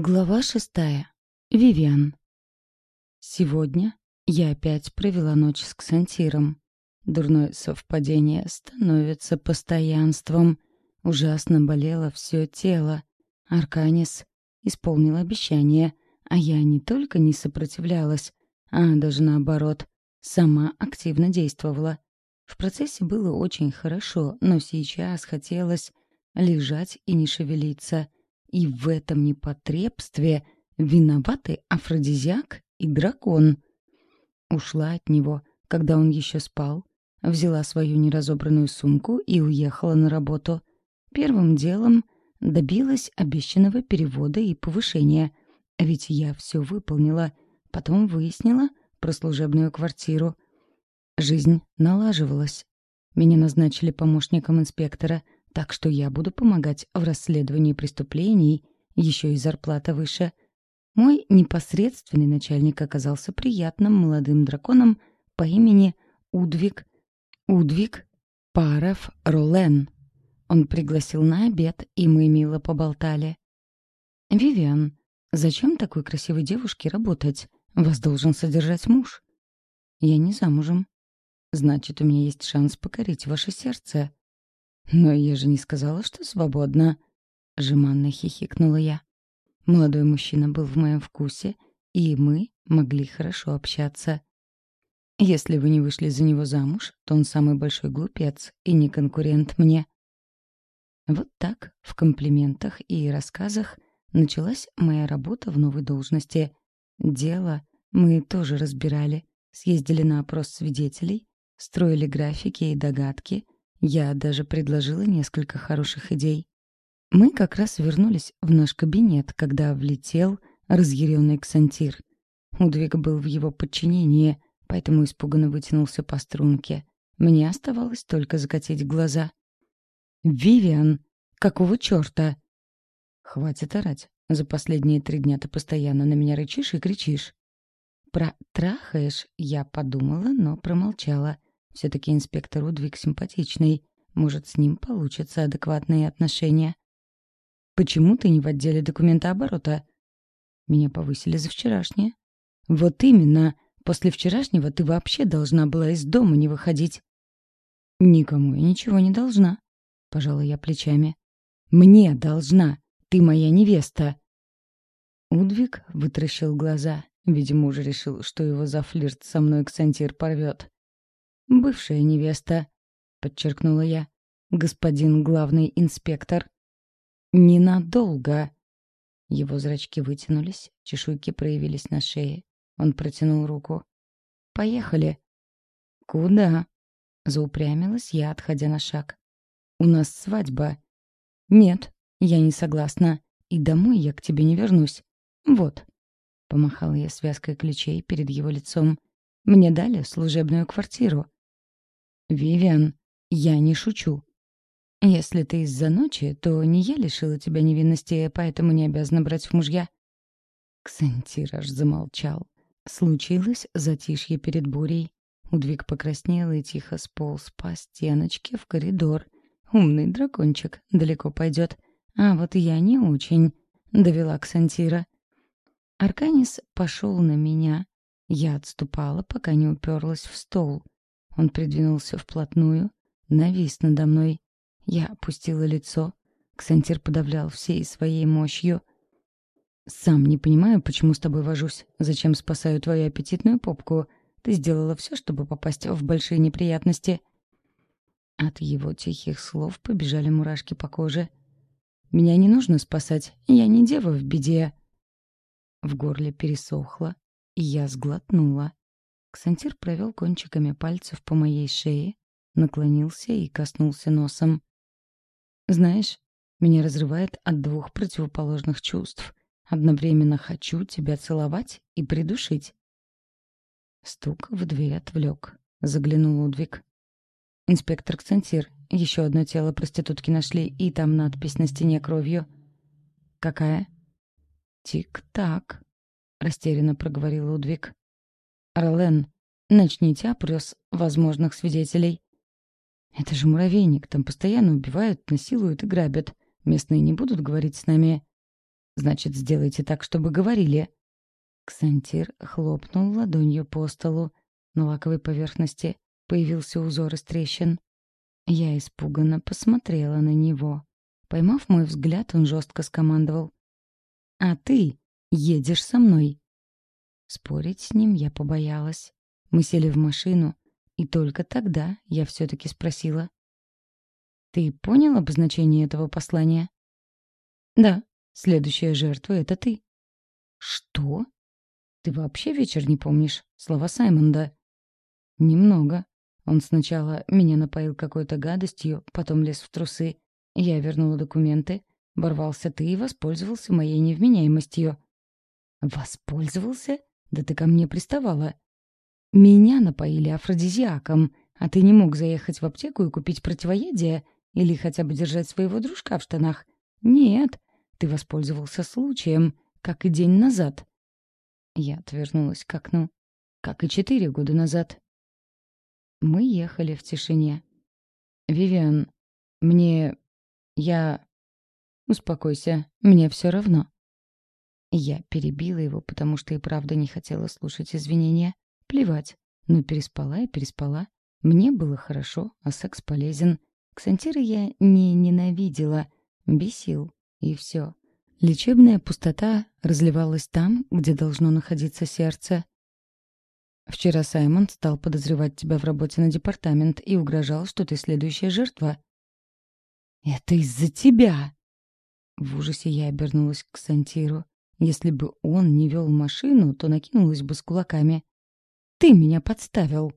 Глава шестая. Вивиан. Сегодня я опять провела ночь с Ксантиром. Дурное совпадение становится постоянством. Ужасно болело все тело. Арканис исполнил обещание, а я не только не сопротивлялась, а даже наоборот, сама активно действовала. В процессе было очень хорошо, но сейчас хотелось лежать и не шевелиться — и в этом непотребстве виноваты афродизиак и дракон. Ушла от него, когда он еще спал, взяла свою неразобранную сумку и уехала на работу. Первым делом добилась обещанного перевода и повышения, ведь я все выполнила. Потом выяснила про служебную квартиру. Жизнь налаживалась. Меня назначили помощником инспектора — так что я буду помогать в расследовании преступлений, еще и зарплата выше. Мой непосредственный начальник оказался приятным молодым драконом по имени Удвиг Удвиг Паров Ролен. Он пригласил на обед, и мы мило поболтали. «Вивиан, зачем такой красивой девушке работать? Вас должен содержать муж». «Я не замужем». «Значит, у меня есть шанс покорить ваше сердце», «Но я же не сказала, что свободна», — жеманно хихикнула я. Молодой мужчина был в моем вкусе, и мы могли хорошо общаться. Если вы не вышли за него замуж, то он самый большой глупец и не конкурент мне. Вот так, в комплиментах и рассказах, началась моя работа в новой должности. Дело мы тоже разбирали, съездили на опрос свидетелей, строили графики и догадки — я даже предложила несколько хороших идей. Мы как раз вернулись в наш кабинет, когда влетел разъяренный Ксантир. Удвиг был в его подчинении, поэтому испуганно вытянулся по струнке. Мне оставалось только закатить глаза. «Вивиан! Какого черта?» «Хватит орать. За последние три дня ты постоянно на меня рычишь и кричишь». Про «трахаешь» я подумала, но промолчала — все-таки инспектор Удвиг симпатичный. Может, с ним получатся адекватные отношения. «Почему ты не в отделе документа оборота?» «Меня повысили за вчерашнее». «Вот именно. После вчерашнего ты вообще должна была из дома не выходить». «Никому я ничего не должна», — пожала я плечами. «Мне должна. Ты моя невеста». Удвиг вытращил глаза. Видимо, уже решил, что его за флирт со мной Ксантир порвет. «Бывшая невеста», — подчеркнула я. «Господин главный инспектор». «Ненадолго». Его зрачки вытянулись, чешуйки проявились на шее. Он протянул руку. «Поехали». «Куда?» — заупрямилась я, отходя на шаг. «У нас свадьба». «Нет, я не согласна. И домой я к тебе не вернусь. Вот». Помахала я связкой ключей перед его лицом. «Мне дали служебную квартиру. «Вивиан, я не шучу. Если ты из-за ночи, то не я лишила тебя невинности, поэтому не обязана брать в мужья». Ксантир аж замолчал. Случилось затишье перед бурей. Удвиг покраснел и тихо сполз по стеночке в коридор. Умный дракончик далеко пойдет. А вот я не очень, — довела Ксантира. Арканис пошел на меня. Я отступала, пока не уперлась в стол — он придвинулся вплотную, навис надо мной. Я опустила лицо. Ксантир подавлял всей своей мощью. «Сам не понимаю, почему с тобой вожусь. Зачем спасаю твою аппетитную попку? Ты сделала все, чтобы попасть в большие неприятности». От его тихих слов побежали мурашки по коже. «Меня не нужно спасать. Я не дева в беде». В горле пересохло, и я сглотнула. Ксантир провел кончиками пальцев по моей шее, наклонился и коснулся носом. «Знаешь, меня разрывает от двух противоположных чувств. Одновременно хочу тебя целовать и придушить». Стук в дверь отвлек. Заглянул Удвиг. «Инспектор Ксантир, еще одно тело проститутки нашли, и там надпись на стене кровью». «Какая?» «Тик-так», — растерянно проговорил Удвиг. Орлен, начните опрос возможных свидетелей. Это же муравейник, там постоянно убивают, насилуют и грабят. Местные не будут говорить с нами. Значит, сделайте так, чтобы говорили». Ксантир хлопнул ладонью по столу. На лаковой поверхности появился узор из трещин. Я испуганно посмотрела на него. Поймав мой взгляд, он жестко скомандовал. «А ты едешь со мной». Спорить с ним я побоялась. Мы сели в машину, и только тогда я все-таки спросила. «Ты понял обозначение этого послания?» «Да, следующая жертва — это ты». «Что? Ты вообще вечер не помнишь? Слова Саймонда?» «Немного. Он сначала меня напоил какой-то гадостью, потом лез в трусы. Я вернула документы. Ворвался ты и воспользовался моей невменяемостью». «Воспользовался? Да ты ко мне приставала». «Меня напоили афродизиаком, а ты не мог заехать в аптеку и купить противоядие или хотя бы держать своего дружка в штанах? Нет, ты воспользовался случаем, как и день назад». Я отвернулась к окну. Как и четыре года назад. Мы ехали в тишине. «Вивиан, мне... я...» «Успокойся, мне все равно». Я перебила его, потому что и правда не хотела слушать извинения. Плевать. Ну, переспала и переспала. Мне было хорошо, а секс полезен. Ксантира я не ненавидела, бесил, и все. Лечебная пустота разливалась там, где должно находиться сердце. Вчера Саймон стал подозревать тебя в работе на департамент и угрожал, что ты следующая жертва. «Это из-за тебя!» В ужасе я обернулась к Сантиру. Если бы он не вел машину, то накинулась бы с кулаками. «Ты меня подставил!»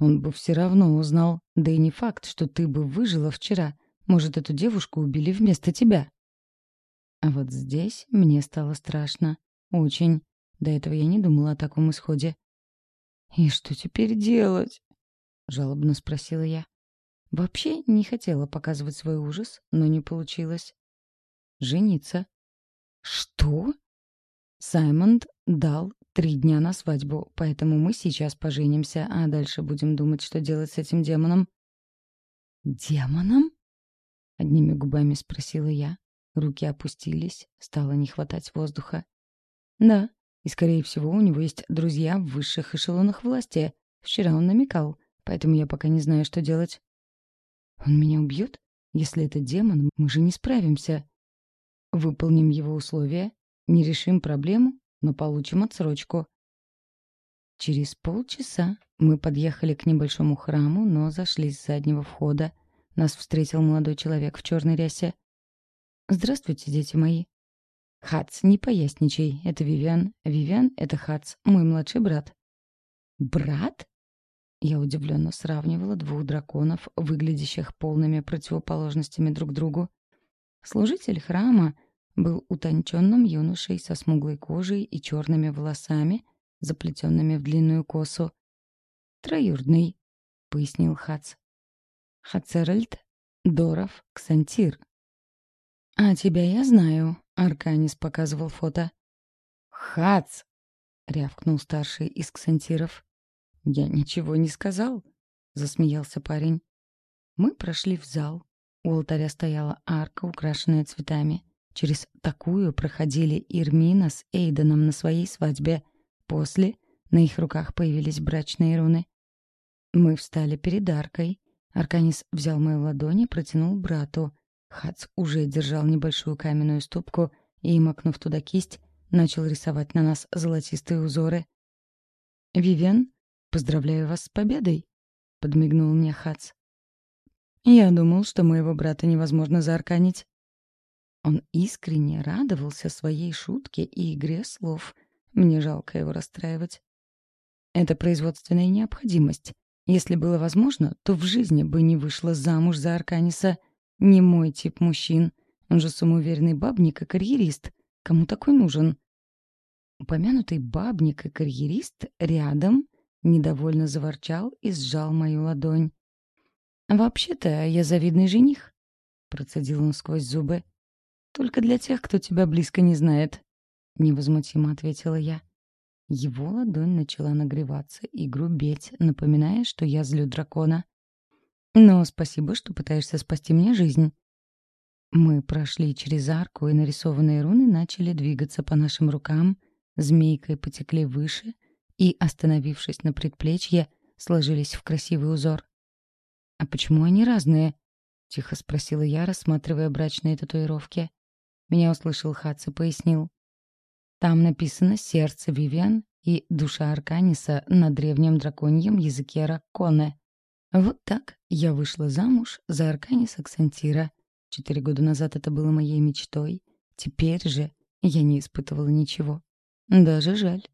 Он бы все равно узнал. Да и не факт, что ты бы выжила вчера. Может, эту девушку убили вместо тебя. А вот здесь мне стало страшно. Очень. До этого я не думала о таком исходе. «И что теперь делать?» — жалобно спросила я. Вообще не хотела показывать свой ужас, но не получилось. «Жениться». «Что?» Саймонд дал три дня на свадьбу, поэтому мы сейчас поженимся, а дальше будем думать, что делать с этим демоном. «Демоном?» — одними губами спросила я. Руки опустились, стало не хватать воздуха. «Да, и, скорее всего, у него есть друзья в высших эшелонах власти. Вчера он намекал, поэтому я пока не знаю, что делать. Он меня убьет? Если это демон, мы же не справимся. Выполним его условия, не решим проблему, но получим отсрочку. Через полчаса мы подъехали к небольшому храму, но зашли с заднего входа. Нас встретил молодой человек в черной рясе. «Здравствуйте, дети мои», Хац, не поясничай. Это Вивиан. Вивиан — это Хац, мой младший брат. Брат? Я удивленно сравнивала двух драконов, выглядящих полными противоположностями друг другу. Служитель храма был утонченным юношей со смуглой кожей и черными волосами, заплетенными в длинную косу. «Троюрдный», — пояснил Хац. «Хацеральд Доров Ксантир». «А тебя я знаю», Арканис показывал фото. «Хац!» — рявкнул старший из ксантиров. «Я ничего не сказал», — засмеялся парень. Мы прошли в зал. У алтаря стояла арка, украшенная цветами. Через такую проходили Ирмина с Эйденом на своей свадьбе. После на их руках появились брачные руны. Мы встали перед аркой. Арканис взял мою ладонь и протянул брату. Хац уже держал небольшую каменную ступку и, макнув туда кисть, начал рисовать на нас золотистые узоры. «Вивен, поздравляю вас с победой!» — подмигнул мне Хац. «Я думал, что моего брата невозможно заарканить». Он искренне радовался своей шутке и игре слов. Мне жалко его расстраивать. Это производственная необходимость. Если было возможно, то в жизни бы не вышла замуж за Арканиса — не мой тип мужчин. Он же самоуверенный бабник и карьерист. Кому такой нужен? Упомянутый бабник и карьерист рядом недовольно заворчал и сжал мою ладонь. «Вообще-то я завидный жених», — процедил он сквозь зубы. «Только для тех, кто тебя близко не знает», — невозмутимо ответила я. Его ладонь начала нагреваться и грубеть, напоминая, что я злю дракона. Но спасибо, что пытаешься спасти мне жизнь. Мы прошли через арку, и нарисованные руны начали двигаться по нашим рукам, змейкой потекли выше и, остановившись на предплечье, сложились в красивый узор. «А почему они разные?» — тихо спросила я, рассматривая брачные татуировки. Меня услышал Хац и пояснил. Там написано «Сердце Вивиан» и «Душа Арканиса» на древнем драконьем языке Ракконе. Вот так я вышла замуж за Арканиса Ксантира. Четыре года назад это было моей мечтой. Теперь же я не испытывала ничего. Даже жаль.